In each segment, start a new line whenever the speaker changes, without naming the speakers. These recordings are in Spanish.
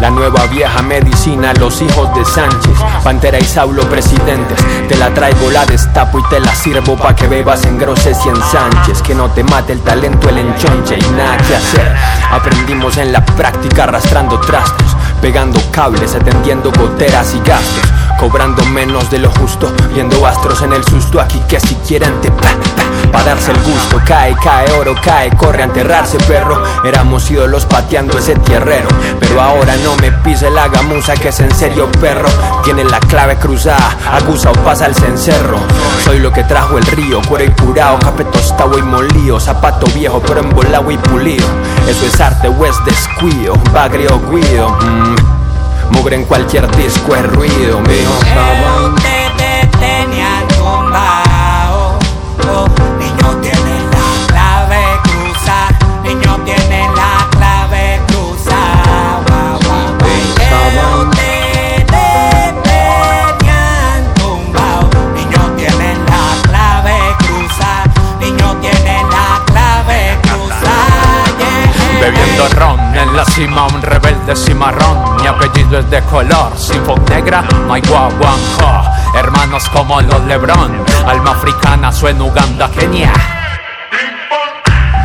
La nueva vieja medicina, los hijos de Sánchez, Pantera y Saulo presidentes. Te la traigo, la destapo y te la sirvo pa' que bebas en groses y en Sánchez. Que no te mate el talento, el enchonche y nada que hacer. Aprendimos en la práctica arrastrando trastos, pegando cables, atendiendo goteras y gastos. Cobrando menos de lo justo, viendo astros en el susto aquí que si quieren te pa, pa, pa darse el gusto. Cae, cae oro, cae, corre a enterrarse perro. Éramos ídolos pateando ese tierrero, pero ahora no me pise la gamuza que es en serio perro. Tiene la clave cruzada, acusa o pasa el cencerro. Soy lo que trajo el río, cuero y curado, café tostado y molío, zapato viejo pero embolado y pulido. Eso es arte o es descuido, bagrio guido. mm. Mugre en cualquier disco es ruido, mijo.
Ustedes tenían tumbao. Oh, niños tienen la clave cruza. Niños tienen la clave cruza. Guau, guau, guau. Ustedes tenían tumbao. Niños tienen la clave cruza. Niños tienen la clave cruza. Yeah.
Bebiendo ron la cima, un rebelde cimarrón. Mi apellido es de color, sin negra, hay guaguanjo. Hermanos como los Lebron, alma africana, suena Uganda, Kenia.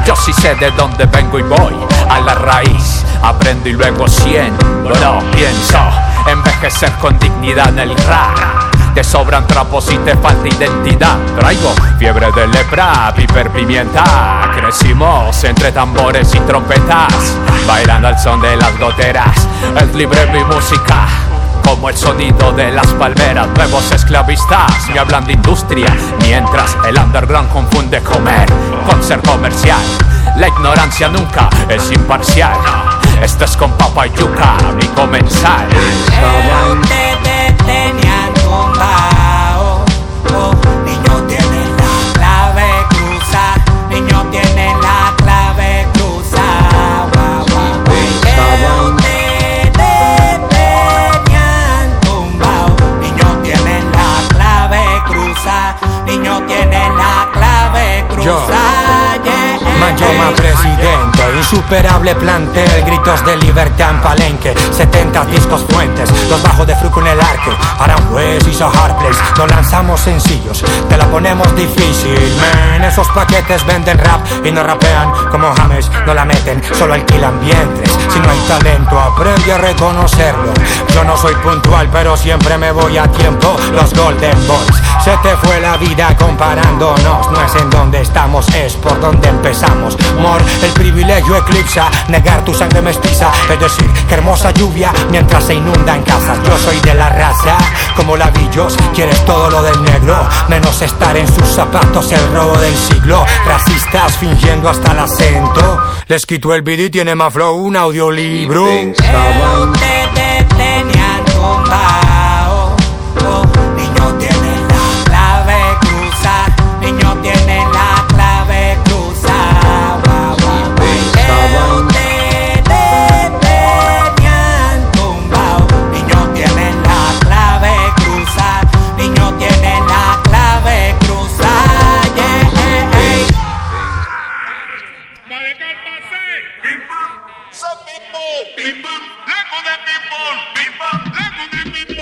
Yo sí sé de dónde vengo y voy a la raíz. Aprendo y luego siento, lo pienso. Envejecer con dignidad en el rap. Te sobran trapos y te falta identidad. Traigo fiebre de lepra, piper pimienta. Crecimos entre tambores y trompetas, bailando al son de las goteras. Es libre mi música. Como el sonido de las palmeras, nuevos esclavistas me hablan de industria, mientras el underground confunde comer con ser comercial. La ignorancia nunca es imparcial. Esto es con papa y yuca, mi comensal.
Yeah.
presidente, insuperable plantel, gritos de libertad en palenque, 70 discos fuentes, los bajos de Fruco en el arque, Aranjuez y Sahar Place, no lanzamos sencillos, te la ponemos difícil, man, esos paquetes venden rap y no rapean como James, no la meten, solo alquilan vientres, si no hay talento aprende a reconocerlo, yo no soy puntual pero siempre me voy a tiempo, los Golden Boys, se te fue la vida comparándonos, no es en donde estamos, es por donde empezamos, Mor, el privilegio eclipsa, negar tu sangre mestiza, es decir, que hermosa lluvia mientras se inunda en casas, yo soy de la raza, como lavillos, quieres todo lo del negro, menos estar en sus zapatos, el robo del siglo, racistas fingiendo hasta el acento, les quito el beat y tiene más flow, un audiolibro.
people, people,
like the people, people, let on the people.